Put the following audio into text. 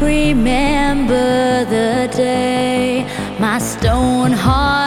remember the day. My stone heart